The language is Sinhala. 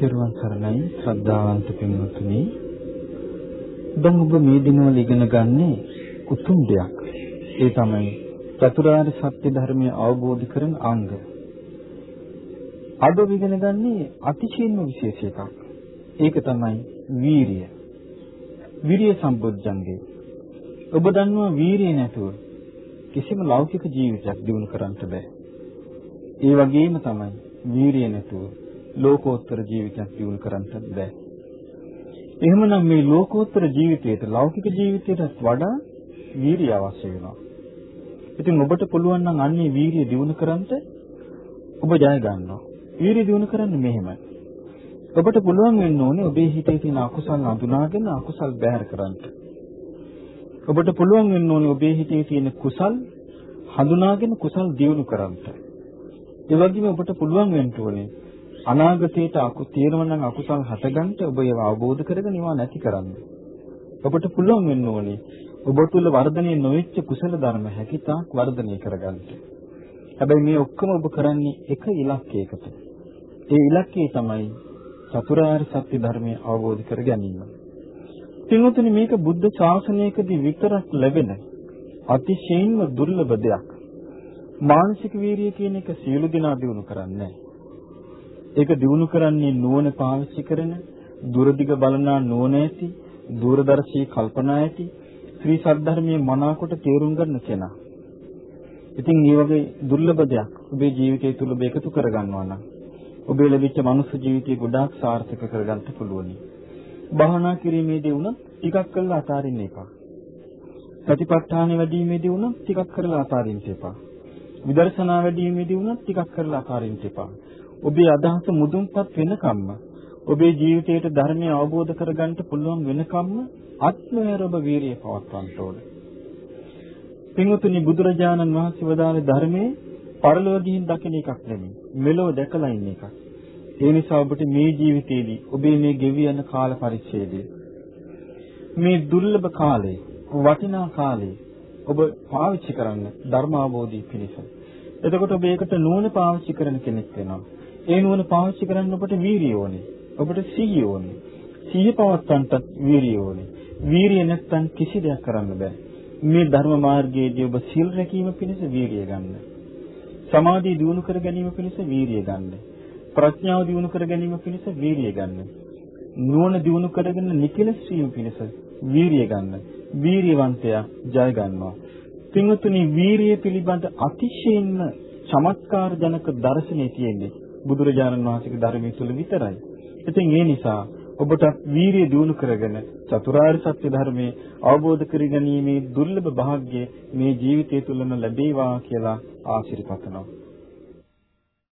තෙරුවන් සරණයි ශ්‍රද්ධාවන්ත පින්වත්නි. දැන් ඔබ මේ දිනවල ඉගෙන ගන්නේ උතුම් දෙයක්. ඒ තමයි චතුරාර්ය සත්‍ය ධර්මය අවබෝධ කරන අංග. අද ඔබ ඉගෙන ගන්නේ අතිශයින්ම විශේෂ එකක්. ඒක තමයි වීරිය. විරිය සම්බුද්ධංගේ. ඔබ දන්නවා වීරිය නැතුව කිසිම ලෞකික ජීවිතයක් දිනු කරන්න බෑ. ඒ වගේම තමයි වීරිය නැතුව ලෝකෝත්තර ජීවිතයක් දියුණු කරන්නත් බෑ. එහෙමනම් මේ ලෝකෝත්තර ජීවිතයට ලෞකික ජීවිතයට වඩා වීරිය අවශ්‍ය වෙනවා. ඉතින් ඔබට පුළුවන් නම් අන්නේ වීරිය දියුණු කරන්න ඔබ ජය ගන්නවා. වීරිය දියුණු කරන්න මෙහෙමයි. ඔබට පුළුවන් වෙන්න ඕනේ ඔබේ හිතේ තියෙන අකුසල් අඳුනාගෙන අකුසල් බැහැර කරන්න. ඔබට පුළුවන් වෙන්න ඕනේ ඔබේ හිතේ තියෙන කුසල් හඳුනාගෙන කුසල් දියුණු කරන්න. ඒ වගේම ඔබට පුළුවන් වෙන්න ඕනේ අනාගතයට අකු තියෙනවා නම් අකුසල් හටගන්න ඔබ ඒව අවබෝධ කරගෙන ඒවා නැති කරන්න. ඔබට පුළුවන් වෙන්න ඕනේ ඔබ තුල වර්ධනය නොවෙච්ච කුසල ධර්ම හැකිතාක් වර්ධනය කරගන්න. හැබැයි මේ ඔක්කොම ඔබ කරන්නේ එක ඉලක්කයකට. ඒ ඉලක්කය තමයි චතුරාර්ය සත්‍ය ධර්මය අවබෝධ කර ගැනීම. පින්වතුනි මේක බුද්ධ ශාසනයකදී විතරක් ලැබෙන අතිශයින්ම දුර්ලභ දෙයක්. මානසික වීරිය කියන එක සියලු දෙනා දිනු කරන්නේ නැහැ. ඒක දිනු කරන්නේ නුවණ පාවිච්චි කරන, දුරදිග බලනා නුවණ ඇති, දූරදර්ශී කල්පනා ඇති, ශ්‍රී සද්ධර්මයේ මනාකොට තේරුම් ගන්න කෙනා. ඉතින් මේ වගේ දුර්ලභ දෙයක් ඔබේ ජීවිතය තුළ ඔබ එකතු කරගන්නවා නම් ඔබේ ලැබිච්ච මනුස්ස ජීවිතය ගොඩාක් සාර්ථක කරගන්න පුළුවනි. භාවනා කිරීමේදී වුණත් ටිකක් කරලා අතාරින්න එපා. සතිපට්ඨාන වැඩිීමේදී වුණත් ටිකක් කරලා අතාරින්න එපා. විදර්ශනා වැඩිීමේදී වුණත් ටිකක් කරලා අතාරින්න එපා. ඔබේ අදහස මුදුන්පත් වෙනකම්ම ඔබේ ජීවිතයට ධර්මය අවබෝධ කරගන්න පුළුවන් වෙනකම්ම අත්මයර ඔබ වීරිය පවත්වන්න ඕනේ. පින්වතුනි බුදුරජාණන් වහන්සේ වදාළේ ධර්මයේ පරලොව ගිහින් දකින එකක් නෙමෙයි. මෙලොව දැකලා ඉන්න එකක්. ඒ නිසා ඔබට මේ ජීවිතේදී ඔබේ මේ ගෙවි යන කාල පරිච්ඡේදය මේ දුර්ලභ කාලේ වටිනා කාලේ ඔබ පාවිච්චි කරන්න ධර්ම අවබෝධය පිණිස. එතකොට ඔබ ඒකට නුවණ පාවිච්චි කරන කෙනෙක් වෙනවා. ඒ නුවණ පාවිච්චි කරන්න ඔබට වීරිය ඕනේ. ඔබට සිහිය ඕනේ. සිහිය පවත්තන්ටත් වීරිය ඕනේ. වීරිය නැත්තම් කිසි දෙයක් කරන්න බෑ. මේ ධර්ම මාර්ගයේදී ඔබ සිල් රැකීම පිණිස වීරිය ගන්න. සමාධිය දියුණු කර ගැනීම පිණිස වීරිය ගන්න. ප්‍රඥාව දියුණු කර ගැනීම පිණිස වීරිය ගන්න. නුවණ දියුණු කරගෙන නිකලස් වීම පිණිස වීරිය ගන්න. වීරියවන්තයා ජය ගන්නවා. පින්වතුනි වීරිය පිළිබඳ අතිශයින්ම චමත්කාර ජනක දර්ශනය තියෙන්නේ බුදුරජාණන් වහන්සේගේ ධර්මයේ තුල විතරයි. ඉතින් ඒ නිසා ඔබට වීරිය දියුණු කරගෙන චතුරාර්ය සත්‍ය ධර්මයේ අවබෝධ කරගැනීමේ දුර්ලභ වාග්ය මේ ජීවිතය තුළම ලැබේවා කියලා ආශිර්වාද කරනවා.